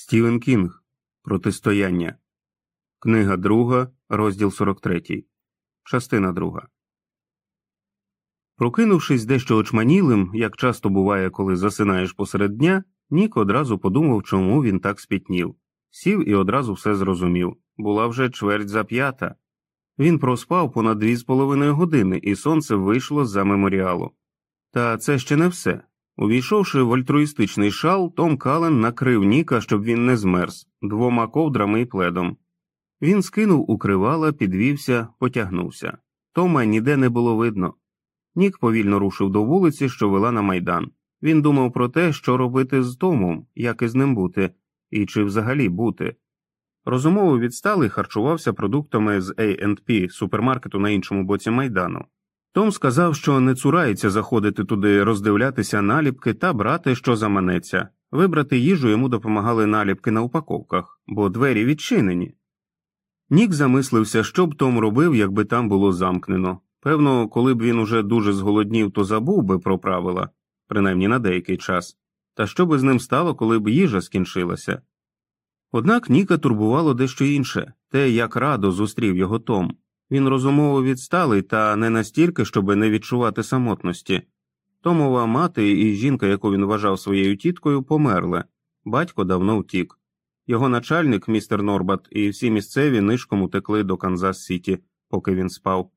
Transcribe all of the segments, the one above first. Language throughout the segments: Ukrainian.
Стівен Кінг Протистояння. Книга друга, розділ 43. Частина друга. Прокинувшись дещо очманілим, як часто буває, коли засинаєш посеред дня, Нік одразу подумав, чому він так спітнів. Сів і одразу все зрозумів була вже чверть за п'ята. Він проспав понад дві з половиною години, і сонце вийшло за меморіалу. Та це ще не все. Увійшовши в альтруїстичний шал, Том Кален накрив Ніка, щоб він не змерз, двома ковдрами і пледом. Він скинув укривала, підвівся, потягнувся. Тома ніде не було видно. Нік повільно рушив до вулиці, що вела на майдан. Він думав про те, що робити з Томом, як із ним бути, і чи взагалі бути. Розумово відсталий харчувався продуктами з A&P супермаркету на іншому боці майдану. Том сказав, що не цурається заходити туди, роздивлятися наліпки та брати, що заманеться. Вибрати їжу йому допомагали наліпки на упаковках, бо двері відчинені. Нік замислився, що б Том робив, якби там було замкнено. Певно, коли б він уже дуже зголоднів, то забув би про правила, принаймні на деякий час, та що би з ним стало, коли б їжа скінчилася. Однак Ніка турбувало дещо інше те, як радо зустрів його Том. Він розумово відсталий та не настільки, щоби не відчувати самотності. Томова мати і жінка, яку він вважав своєю тіткою, померли. Батько давно втік. Його начальник, містер Норбат, і всі місцеві нишком утекли до Канзас Сіті, поки він спав.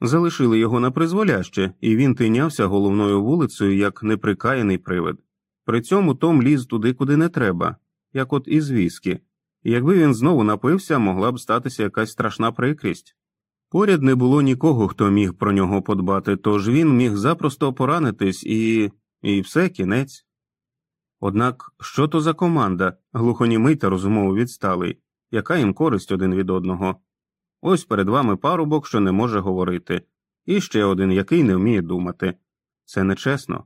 Залишили його на призволяще, і він тинявся головною вулицею як неприкаяний привид. При цьому Том ліз туди, куди не треба, як от із віскі. Якби він знову напився, могла б статися якась страшна прикрість. Поряд не було нікого, хто міг про нього подбати, тож він міг запросто поранитись і. і все кінець. Однак що то за команда, глухонімий та розумово відсталий, яка їм користь один від одного? Ось перед вами парубок, що не може говорити, і ще один, який не вміє думати. Це нечесно.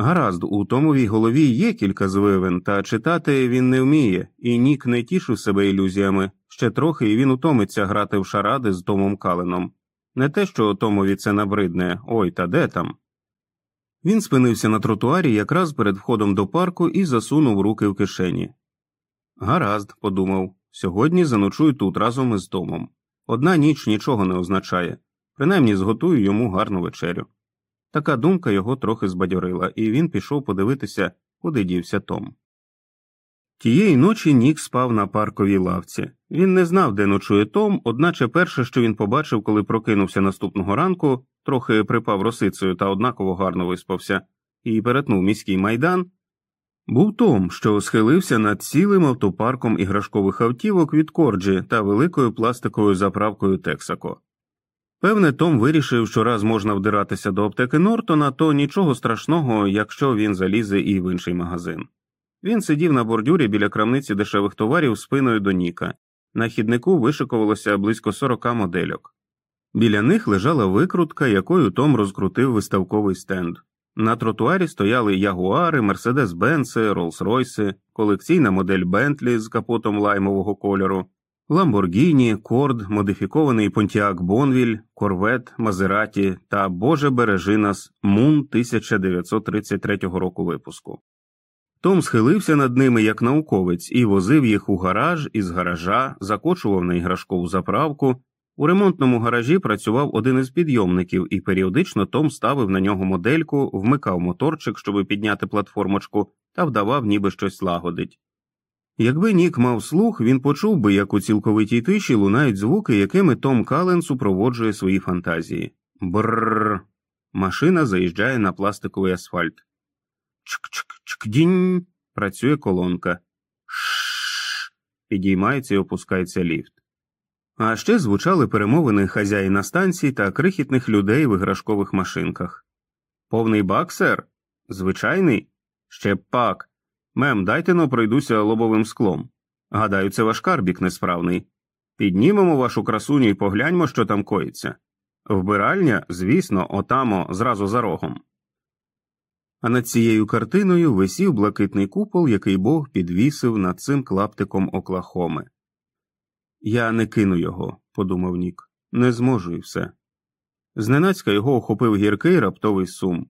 Гаразд, у Томовій голові є кілька звивин, та читати він не вміє, і Нік не тішив себе ілюзіями. Ще трохи і він утомиться грати в шаради з Томом Каленом. Не те, що Томові це набридне, ой та де там. Він спинився на тротуарі якраз перед входом до парку і засунув руки в кишені. Гаразд, подумав, сьогодні заночую тут разом із Томом. Одна ніч нічого не означає, принаймні зготую йому гарну вечерю. Така думка його трохи збадьорила, і він пішов подивитися, куди дівся Том. Тієї ночі Нік спав на парковій лавці. Він не знав, де ночує Том, одначе перше, що він побачив, коли прокинувся наступного ранку, трохи припав росицею та однаково гарно виспався, і перетнув міський майдан, був Том, що схилився над цілим автопарком іграшкових автівок від Корджі та великою пластиковою заправкою Тексако. Певне, Том вирішив, що раз можна вдиратися до аптеки Нортона, то нічого страшного, якщо він залізе і в інший магазин. Він сидів на бордюрі біля крамниці дешевих товарів спиною до Ніка. На хіднику вишикувалося близько 40 модельок. Біля них лежала викрутка, якою Том розкрутив виставковий стенд. На тротуарі стояли ягуари, Мерседес Бенси, Роллс-Ройси, колекційна модель Бентлі з капотом лаймового кольору, Ламборгіні, Корд, модифікований Понтіак Бонвіль, Корвет, Мазераті та Боже бережи нас Мун 1933 року випуску. Том схилився над ними як науковець і возив їх у гараж із гаража, закочував на іграшкову заправку. У ремонтному гаражі працював один із підйомників, і періодично Том ставив на нього модельку, вмикав моторчик, щоб підняти платформочку, та вдавав, ніби щось лагодить. Якби Нік мав слух, він почув би, як у цілковитій тиші лунають звуки, якими Том Кален супроводжує свої фантазії. Бррр. Машина заїжджає на пластиковий асфальт. Чк-чк-чк-дінь. Працює колонка. Шш. Підіймається і опускається ліфт. А ще звучали перемовини хазяїна станцій та крихітних людей в іграшкових машинках. Повний бак, сер? Звичайний? Ще пак. Мем, дайте но пройдуся лобовим склом. Гадаю, це ваш карбік несправний. Піднімемо вашу красуню і погляньмо, що там коїться. Вбиральня, звісно, отамо, зразу за рогом. А над цією картиною висів блакитний купол, який Бог підвісив над цим клаптиком Оклахоми. Я не кину його, подумав Нік, не зможу і все. Зненацька його охопив гіркий раптовий сум.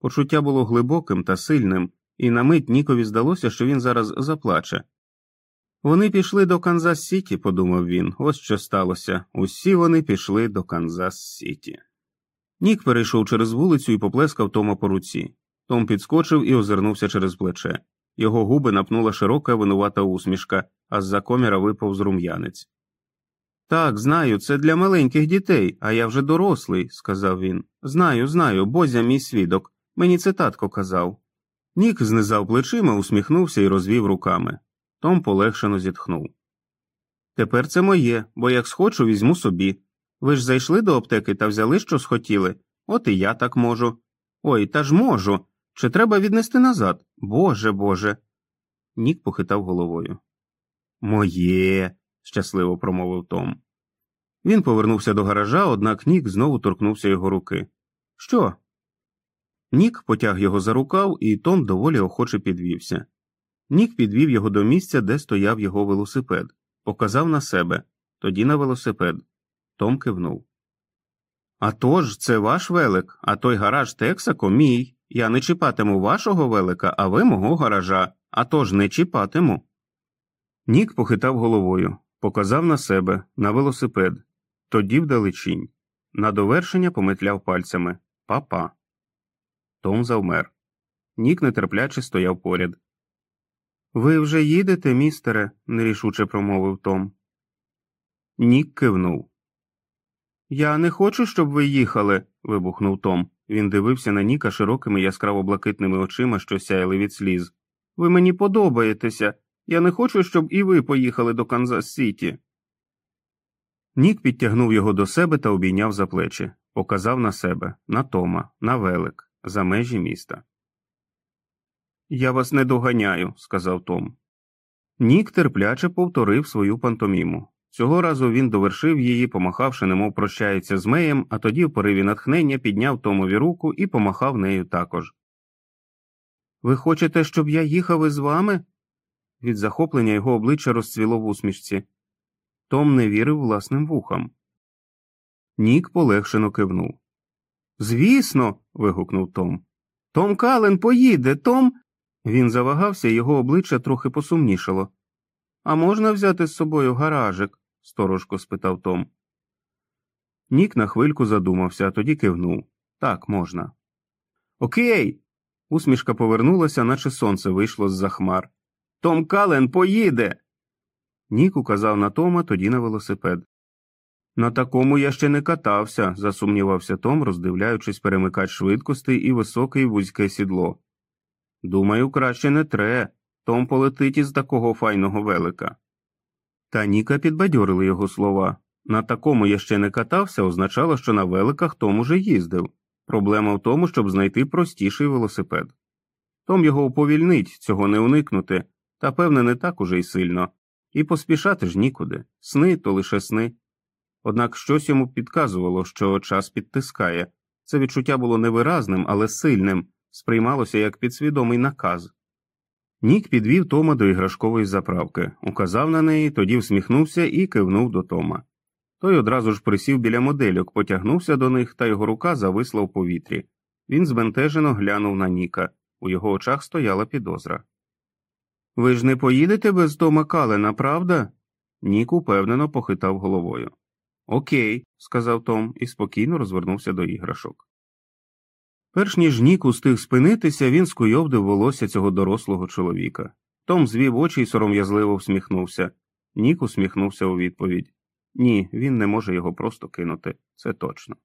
Почуття було глибоким та сильним, і на мить Нікові здалося, що він зараз заплаче. Вони пішли до Канзас Сіті, подумав він. Ось що сталося. Усі вони пішли до Канзас Сіті. Нік перейшов через вулицю і поплескав Тома по руці. Том підскочив і озирнувся через плече. Його губи напнула широка винувата усмішка, а з за коміра випав зрум'янець. Так, знаю, це для маленьких дітей, а я вже дорослий, сказав він. Знаю, знаю, Бозя мій свідок. Мені це татко казав. Нік знизав плечима, усміхнувся і розвів руками. Том полегшено зітхнув. Тепер це моє, бо як схочу, візьму собі. Ви ж зайшли до аптеки та взяли, що схотіли. От і я так можу. Ой, та ж можу. Чи треба віднести назад? Боже Боже. Нік похитав головою. Моє, щасливо промовив Том. Він повернувся до гаража, однак Нік знову торкнувся його руки. Що? Нік потяг його за рукав, і Том доволі охоче підвівся. Нік підвів його до місця, де стояв його велосипед, показав на себе, тоді на велосипед. Том кивнув. «А тож, це ваш велик, а той гараж Тексако мій. Я не чіпатиму вашого велика, а ви мого гаража, а тож не чіпатиму. Нік похитав головою, показав на себе, на велосипед, тоді вдалечінь. На довершення пометляв пальцями Папа. Том завмер. Нік нетерпляче стояв поряд. Ви вже їдете, містере? нерішуче промовив Том. Нік кивнув. Я не хочу, щоб ви їхали. вибухнув Том. Він дивився на Ніка широкими яскраво блакитними очима, що сяяли від сліз. Ви мені подобаєтеся. Я не хочу, щоб і ви поїхали до Канзас Сіті. Нік підтягнув його до себе та обійняв за плечі, показав на себе, на Тома, на велик, за межі міста. Я вас не доганяю, сказав Том. Нік терпляче повторив свою пантоміму. Цього разу він довершив її, помахавши, немов прощається з меєм, а тоді в пориві натхнення підняв Томові руку і помахав нею також. Ви хочете, щоб я їхав із вами? Від захоплення його обличчя розцвіло в усмішці. Том не вірив власним вухам. Нік полегшено кивнув. Звісно. Вигукнув Том. Том Кален поїде, Том. Він завагався, його обличчя трохи посумнішало. А можна взяти з собою гаражик? сторожко спитав Том. Нік на хвильку задумався, а тоді кивнув. Так, можна. Окей. Усмішка повернулася, наче сонце вийшло з за хмар. Том Кален поїде. Нік указав на Тома, тоді на велосипед. На такому я ще не катався, засумнівався Том, роздивляючись перемикач швидкостей і високе і вузьке сідло. Думаю, краще не тре. Том полетить із такого файного велика. Та Ніка підбадьорили його слова. На такому я ще не катався, означало, що на великах Том уже їздив. Проблема в тому, щоб знайти простіший велосипед. Том його уповільнить, цього не уникнути, та, певне, не так уже й сильно, і поспішати ж нікуди сни то лише сни. Однак щось йому підказувало, що час підтискає. Це відчуття було невиразним, але сильним, сприймалося як підсвідомий наказ. Нік підвів Тома до іграшкової заправки, указав на неї, тоді всміхнувся і кивнув до Тома. Той одразу ж присів біля модельок, потягнувся до них, та його рука зависла в повітрі. Він збентежено глянув на Ніка. У його очах стояла підозра. Ви ж не поїдете без Тома Калена, правда? Нік упевнено похитав головою. Окей, сказав Том і спокійно розвернувся до іграшок. Перш ніж Нік устиг спинитися, він скуйовдив волосся цього дорослого чоловіка. Том звів очі й сором'язливо всміхнувся. Нік усміхнувся у відповідь ні, він не може його просто кинути, це точно.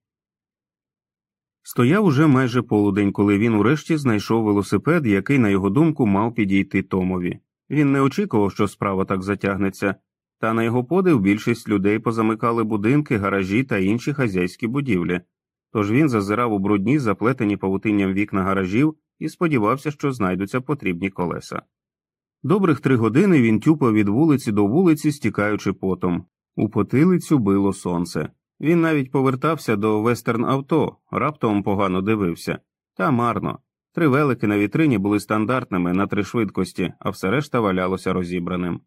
Стояв уже майже полудень, коли він урешті знайшов велосипед, який, на його думку, мав підійти Томові. Він не очікував, що справа так затягнеться, та на його подив більшість людей позамикали будинки, гаражі та інші хазяйські будівлі. Тож він зазирав у брудні, заплетені павутинням вікна гаражів і сподівався, що знайдуться потрібні колеса. Добрих три години він тюпав від вулиці до вулиці, стікаючи потом. У потилицю било сонце. Він навіть повертався до вестерн авто, раптом погано дивився. Та марно. Три велики на вітрині були стандартними на три швидкості, а все решта валялося розібраним.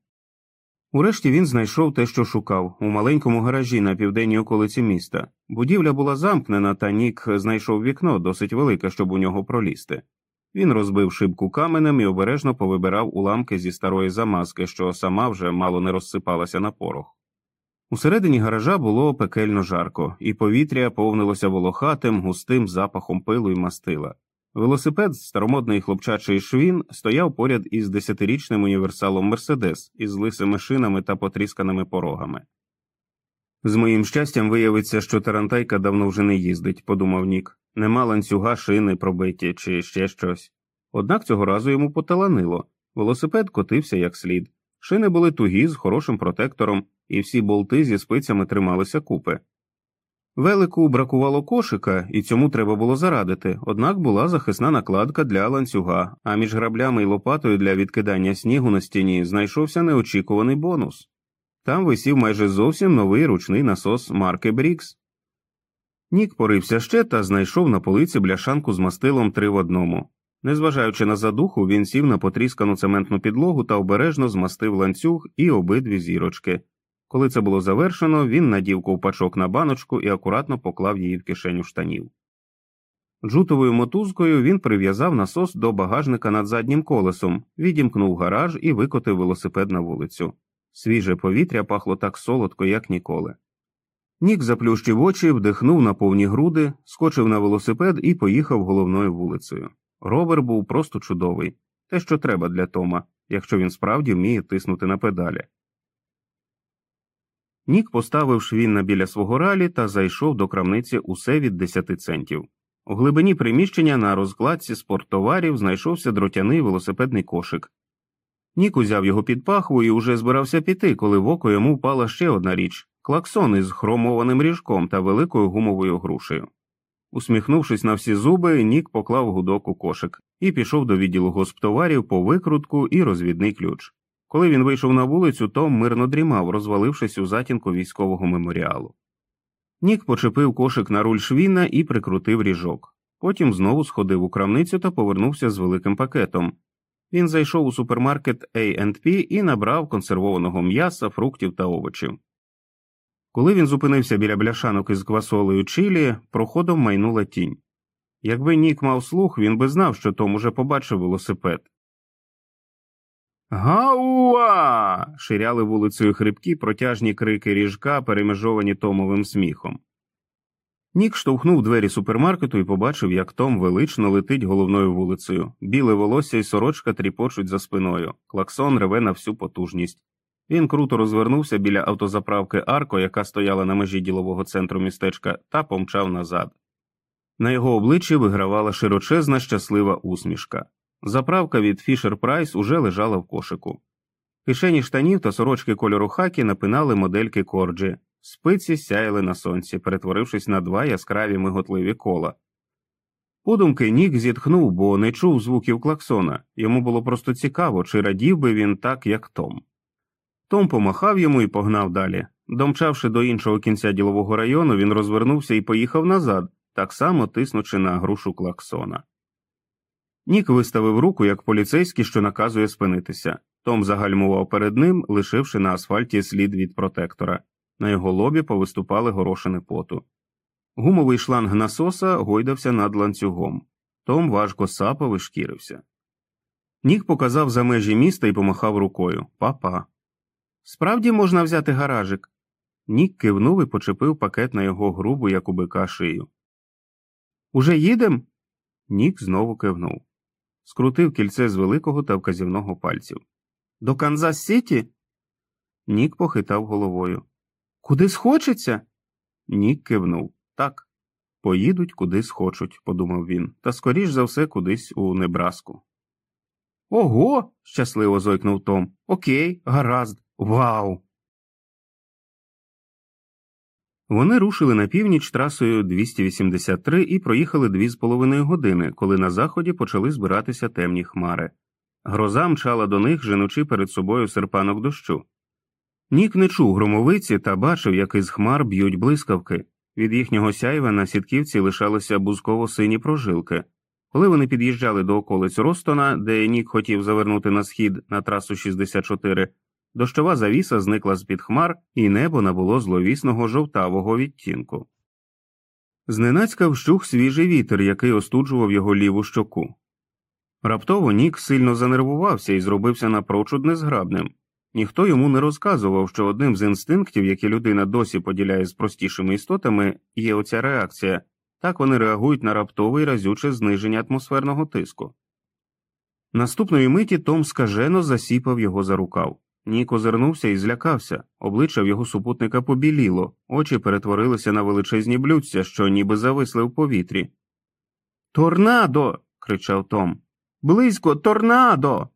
Урешті він знайшов те, що шукав, у маленькому гаражі на південній околиці міста. Будівля була замкнена, та Нік знайшов вікно досить велике, щоб у нього пролізти. Він розбив шибку каменем і обережно повибирав уламки зі старої замазки, що сама вже мало не розсипалася на порох. Усередині гаража було пекельно жарко, і повітря повнилося волохатим, густим запахом пилу і мастила. Велосипед з старомодної хлопчачий швін стояв поряд із десятирічним універсалом Мерседес із лисими шинами та потрісканими порогами. З моїм щастям виявиться, що тарантайка давно вже не їздить, подумав Нік, нема ланцюга, шини пробиті чи ще щось. Однак цього разу йому поталанило велосипед котився як слід, шини були тугі з хорошим протектором, і всі болти зі спицями трималися купи. Велику бракувало кошика, і цьому треба було зарадити, однак була захисна накладка для ланцюга, а між граблями і лопатою для відкидання снігу на стіні знайшовся неочікуваний бонус. Там висів майже зовсім новий ручний насос марки Брікс. Нік порився ще та знайшов на полиці бляшанку з мастилом три в одному. Незважаючи на задуху, він сів на потріскану цементну підлогу та обережно змастив ланцюг і обидві зірочки. Коли це було завершено, він надів ковпачок на баночку і акуратно поклав її в кишеню штанів. Джутовою мотузкою він прив'язав насос до багажника над заднім колесом, відімкнув гараж і викотив велосипед на вулицю. Свіже повітря пахло так солодко, як ніколи. Нік заплющив очі, вдихнув на повні груди, скочив на велосипед і поїхав головною вулицею. Ровер був просто чудовий, те, що треба для Тома, якщо він справді вміє тиснути на педалі. Нік поставив швінна біля свого ралі та зайшов до крамниці усе від 10 центів. У глибині приміщення на розкладці спорттоварів знайшовся дротяний велосипедний кошик. Нік узяв його під пахву і уже збирався піти, коли в око йому впала ще одна річ клаксон із хромованим ріжком та великою гумовою грушею. Усміхнувшись на всі зуби, Нік поклав гудок у кошик і пішов до відділу госптоварів по викрутку і розвідний ключ. Коли він вийшов на вулицю, Том мирно дрімав, розвалившись у затінку військового меморіалу. Нік почепив кошик на руль швіна і прикрутив ріжок. Потім знову сходив у крамницю та повернувся з великим пакетом. Він зайшов у супермаркет A&P і набрав консервованого м'яса, фруктів та овочів. Коли він зупинився біля бляшанок із квасолею чилі, проходом майнула тінь. Якби Нік мав слух, він би знав, що Том уже побачив велосипед. Гауа. ширяли вулицею хрипкі протяжні крики ріжка, перемежовані Томовим сміхом. Нік штовхнув двері супермаркету і побачив, як Том велично летить головною вулицею. Біле волосся і сорочка тріпочуть за спиною. Клаксон реве на всю потужність. Він круто розвернувся біля автозаправки Арко, яка стояла на межі ділового центру містечка, та помчав назад. На його обличчі вигравала широчезна щаслива усмішка. Заправка від Fisher Price уже лежала в кошику. Кишені штанів та сорочки кольору хакі напинали модельки корджі, спиці сяяли на сонці, перетворившись на два яскраві миготливі кола. Подумки Нік зітхнув, бо не чув звуків клаксона йому було просто цікаво, чи радів би він так, як Том. Том помахав йому і погнав далі. Домчавши до іншого кінця ділового району, він розвернувся і поїхав назад, так само тиснучи на грушу клаксона. Нік виставив руку як поліцейський, що наказує спинитися. Том загальмував перед ним, лишивши на асфальті слід від протектора. На його лобі повиступали горошини поту. Гумовий шланг насоса гойдався над ланцюгом. Том важко сапав і шкірився. Нік показав за межі міста і помахав рукою Па-па. Справді можна взяти гаражик. Нік кивнув і почепив пакет на його грубу, як у бика шию. Уже їдем? Нік знову кивнув скрутив кільце з великого та вказівного пальців. До Канзас Сіті? Нік похитав головою. Куди схочеться? Нік кивнув. Так. Поїдуть куди схочуть, подумав він, та скоріш за все кудись у Небраску. Ого. щасливо зойкнув Том. Окей, гаразд. Вау. Вони рушили на північ трасою 283 і проїхали дві з половиною години, коли на заході почали збиратися темні хмари. Гроза мчала до них, женучи перед собою серпанок дощу. Нік не чув громовиці та бачив, як із хмар б'ють блискавки. Від їхнього сяйва на сітківці лишалися бузково сині прожилки. Коли вони під'їжджали до околиць Ростона, де Нік хотів завернути на схід на трасу 64, Дощова завіса зникла з під хмар, і небо набуло зловісного жовтавого відтінку. Зненацька вщух свіжий вітер, який остуджував його ліву щоку. Раптово Нік сильно занервувався і зробився напрочуд незграбним. Ніхто йому не розказував, що одним з інстинктів, які людина досі поділяє з простішими істотами, є оця реакція так вони реагують на раптове і разюче зниження атмосферного тиску. Наступної миті Том скажено засіпав його за рукав. Нік озирнувся і злякався, обличчя в його супутника побіліло, очі перетворилися на величезні блюдця, що ніби зависли в повітрі. Торнадо. кричав Том. Близько, торнадо.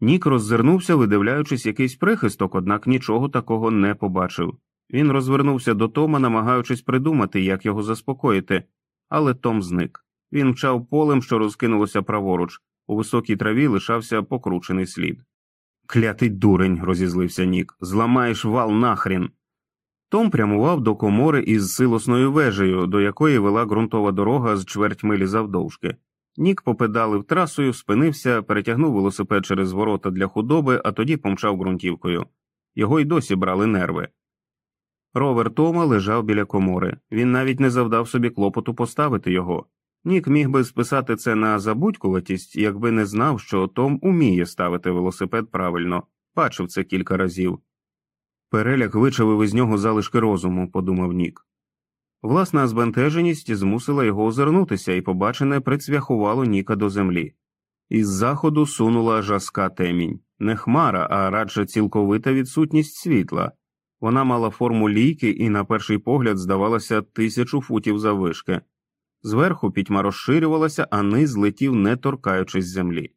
Нік роззирнувся, видивляючись якийсь прихисток, однак нічого такого не побачив. Він розвернувся до Тома, намагаючись придумати, як його заспокоїти, але Том зник. Він мчав полем, що розкинулося праворуч, у високій траві лишався покручений слід. Клятий дурень, розізлився Нік, зламаєш вал нахрін. Том прямував до комори із силосною вежею, до якої вела ґрунтова дорога з чверть милі завдовжки. Нік попедалив трасою, спинився, перетягнув велосипед через ворота для худоби, а тоді помчав ґрунтівкою. Його й досі брали нерви. Ровер Тома лежав біля комори, він навіть не завдав собі клопоту поставити його. Нік міг би списати це на забудькуватість, якби не знав, що Том уміє ставити велосипед правильно, бачив це кілька разів. Переляк вичавив із нього залишки розуму, подумав Нік. Власна збентеженість змусила його озирнутися і побачене прицвяхувало Ніка до землі. Із заходу сунула жаска темінь, не хмара, а радше цілковита відсутність світла. Вона мала форму лійки і, на перший погляд, здавалася тисячу футів заввишки. Зверху пітьма розширювалася, а низ летів, не торкаючись землі.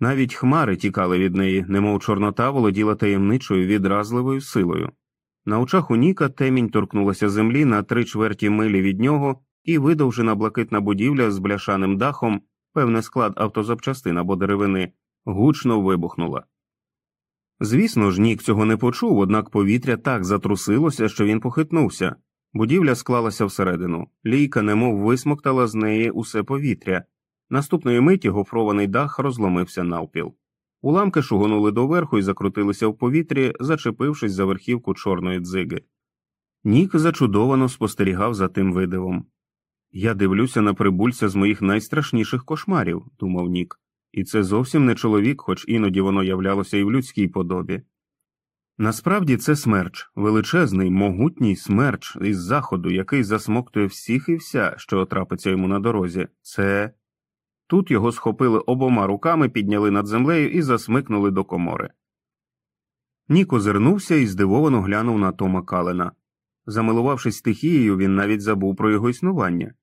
Навіть хмари тікали від неї, немов чорнота володіла таємничою відразливою силою. На очах у Ніка темінь торкнулася землі на три чверті милі від нього, і видовжена блакитна будівля з бляшаним дахом, певне склад автозапчастин або деревини, гучно вибухнула. Звісно ж, Нік цього не почув, однак повітря так затрусилося, що він похитнувся. Будівля склалася всередину, лійка немов висмоктала з неї усе повітря. Наступної миті гофрований дах розломився навпіл. Уламки шугонули доверху і закрутилися в повітрі, зачепившись за верхівку чорної дзиги. Нік зачудовано спостерігав за тим видивом. Я дивлюся на прибульця з моїх найстрашніших кошмарів, думав Нік, і це зовсім не чоловік, хоч іноді воно являлося і в людській подобі. Насправді це смерч, величезний, могутній смерч із заходу, який засмоктує всіх і вся, що трапиться йому на дорозі. Це. Тут його схопили обома руками, підняли над землею і засмикнули до комори. Нік озирнувся і здивовано глянув на Тома Калена. Замилувавшись стихією, він навіть забув про його існування.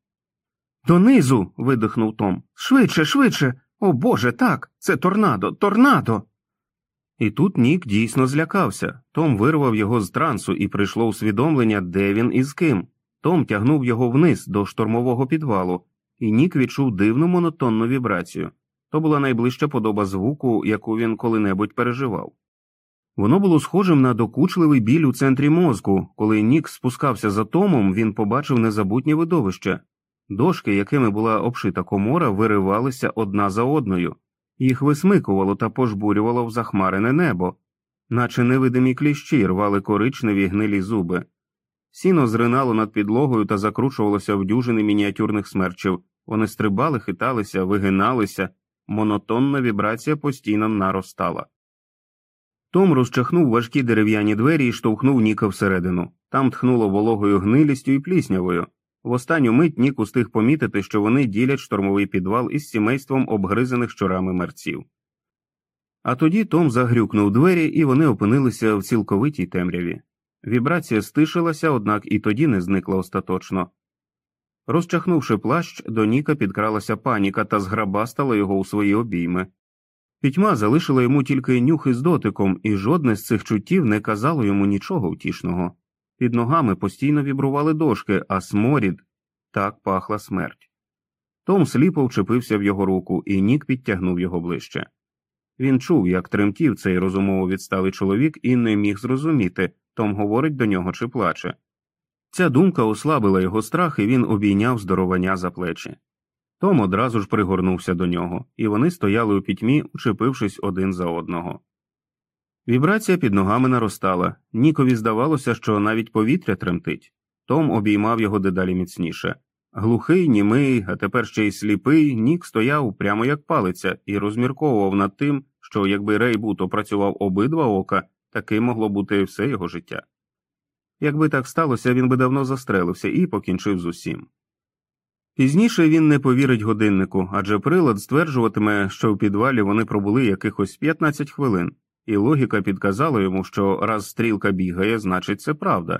Донизу. видихнув Том. Швидше, швидше. О Боже, так. Це торнадо, торнадо. І тут Нік дійсно злякався. Том вирвав його з трансу і прийшло усвідомлення, де він і з ким. Том тягнув його вниз до штормового підвалу, і Нік відчув дивну монотонну вібрацію. То була найближча подоба звуку, яку він коли-небудь переживав. Воно було схожим на докучливий біль у центрі мозку. Коли Нік спускався за Томом, він побачив незабутнє видовище. Дошки, якими була обшита комора, виривалися одна за одною, їх висмикувало та пожбурювало в захмарене небо, наче невидимі кліщі рвали коричневі гнилі зуби. Сіно зринало над підлогою та закручувалося в дюжини мініатюрних смерчів. Вони стрибали, хиталися, вигиналися, монотонна вібрація постійно наростала. Том розчахнув важкі дерев'яні двері і штовхнув Ніка всередину. Там тхнуло вологою гнилістю і пліснявою. В останню мить Нік устиг помітити, що вони ділять штормовий підвал із сімейством обгризаних щорами мерців. А тоді Том загрюкнув двері, і вони опинилися в цілковитій темряві. Вібрація стишилася, однак і тоді не зникла остаточно. Розчахнувши плащ, до Ніка підкралася паніка та зграбастала його у свої обійми. Пітьма залишила йому тільки нюх із дотиком, і жодне з цих чуттів не казало йому нічого втішного. Під ногами постійно вібрували дошки, а сморід так пахла смерть. Том сліпо вчепився в його руку, і Нік підтягнув його ближче. Він чув, як тремтів цей розумово відсталий чоловік, і не міг зрозуміти Том говорить до нього чи плаче. Ця думка ослабила його страх, і він обійняв здоровання за плечі. Том одразу ж пригорнувся до нього, і вони стояли у пітьмі, учепившись один за одного. Вібрація під ногами наростала, Нікові здавалося, що навіть повітря тремтить. Том обіймав його дедалі міцніше. Глухий, німий, а тепер ще й сліпий, Нік стояв прямо як палиця і розмірковував над тим, що якби Рейбут опрацював обидва ока, таким могло бути все його життя. Якби так сталося, він би давно застрелився і покінчив з усім. Пізніше він не повірить годиннику, адже прилад стверджуватиме, що в підвалі вони пробули якихось 15 хвилин, і логіка підказала йому, що раз стрілка бігає, значить це правда.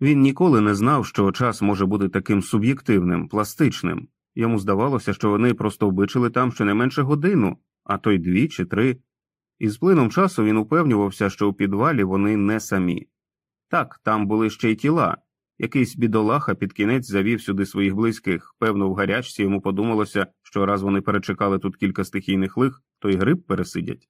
Він ніколи не знав, що час може бути таким суб'єктивним, пластичним. Йому здавалося, що вони просто вбичили там щонайменше годину, а то й дві чи три. І з плином часу він упевнювався, що у підвалі вони не самі. Так, там були ще й тіла. Якийсь бідолаха під кінець завів сюди своїх близьких, певно, в гарячці йому подумалося, що раз вони перечекали тут кілька стихійних лих, то й гриб пересидять.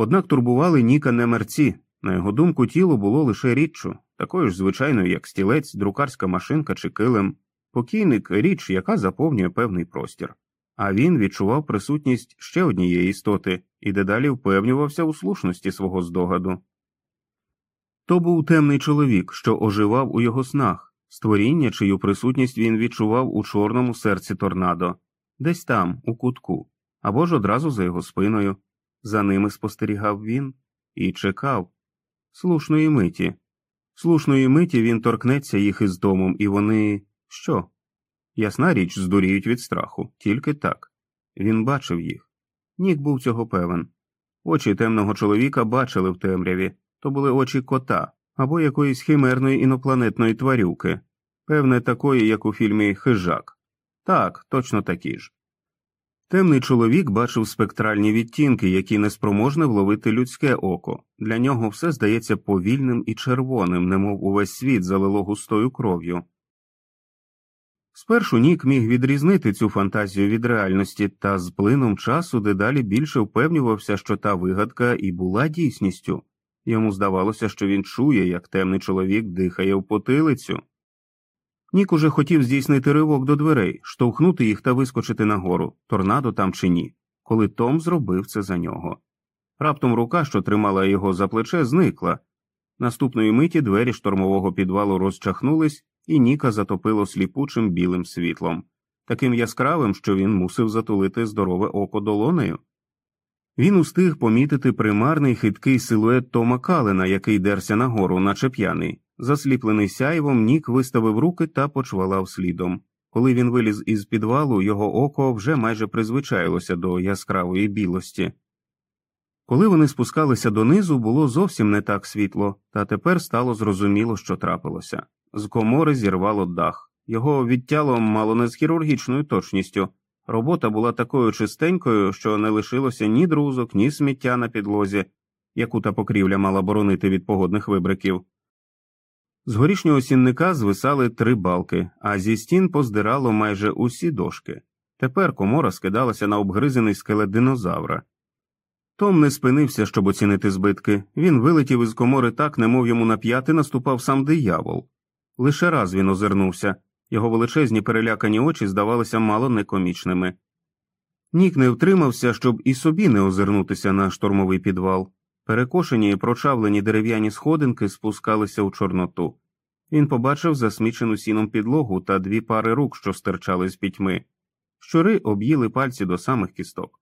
Однак турбували Ніка не мерці, на його думку, тіло було лише річчю, такою ж звичайною, як стілець, друкарська машинка чи килим, покійник річ, яка заповнює певний простір. А він відчував присутність ще однієї істоти і дедалі впевнювався у слушності свого здогаду. То був темний чоловік, що оживав у його снах, створіння, чию присутність він відчував у чорному серці торнадо, десь там, у кутку, або ж одразу за його спиною. За ними спостерігав він і чекав слушної миті. Слушної миті він торкнеться їх із домом, і вони що? Ясна річ, здуріють від страху, тільки так. Він бачив їх. Нік був цього певен. Очі темного чоловіка бачили в темряві то були очі кота або якоїсь химерної інопланетної тварюки, певне, такої, як у фільмі Хижак. Так, точно такі ж. Темний чоловік бачив спектральні відтінки, які неспроможне вловити людське око, для нього все здається повільним і червоним, немов увесь світ залило густою кров'ю. Спершу Нік міг відрізнити цю фантазію від реальності, та з плином часу дедалі більше впевнювався, що та вигадка і була дійсністю. Йому здавалося, що він чує, як темний чоловік дихає в потилицю. Нік уже хотів здійснити ривок до дверей, штовхнути їх та вискочити нагору, торнадо там чи ні, коли Том зробив це за нього. Раптом рука, що тримала його за плече, зникла. Наступної миті двері штормового підвалу розчахнулись, і Ніка затопило сліпучим білим світлом, таким яскравим, що він мусив затулити здорове око долонею. Він устиг помітити примарний хиткий силует Тома Калена, який дерся нагору, наче п'яний. Засліплений сяйвом, Нік виставив руки та почвалав слідом. Коли він виліз із підвалу, його око вже майже призвичаїлося до яскравої білості. Коли вони спускалися донизу, було зовсім не так світло, та тепер стало зрозуміло, що трапилося. З комори зірвало дах, його відтяло мало не з хірургічною точністю, Робота була такою чистенькою, що не лишилося ні друзок, ні сміття на підлозі, яку та покрівля мала боронити від погодних вибриків. З горішнього сінника звисали три балки, а зі стін поздирало майже усі дошки. Тепер комора скидалася на обгризений скелет динозавра. Том не спинився, щоб оцінити збитки. Він вилетів із комори так, немов йому на п'яти наступав сам диявол. Лише раз він озирнувся. Його величезні перелякані очі здавалися мало некомічними. Нік не втримався, щоб і собі не озирнутися на штормовий підвал. Перекошені і прочавлені дерев'яні сходинки спускалися у Чорноту. Він побачив засмічену сіном підлогу та дві пари рук, що стирчали з пітьми. Щури об'їли пальці до самих кісток.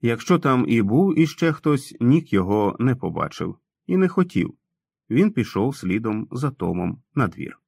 Якщо там і був іще хтось, Нік його не побачив і не хотів. Він пішов слідом за Томом на двір.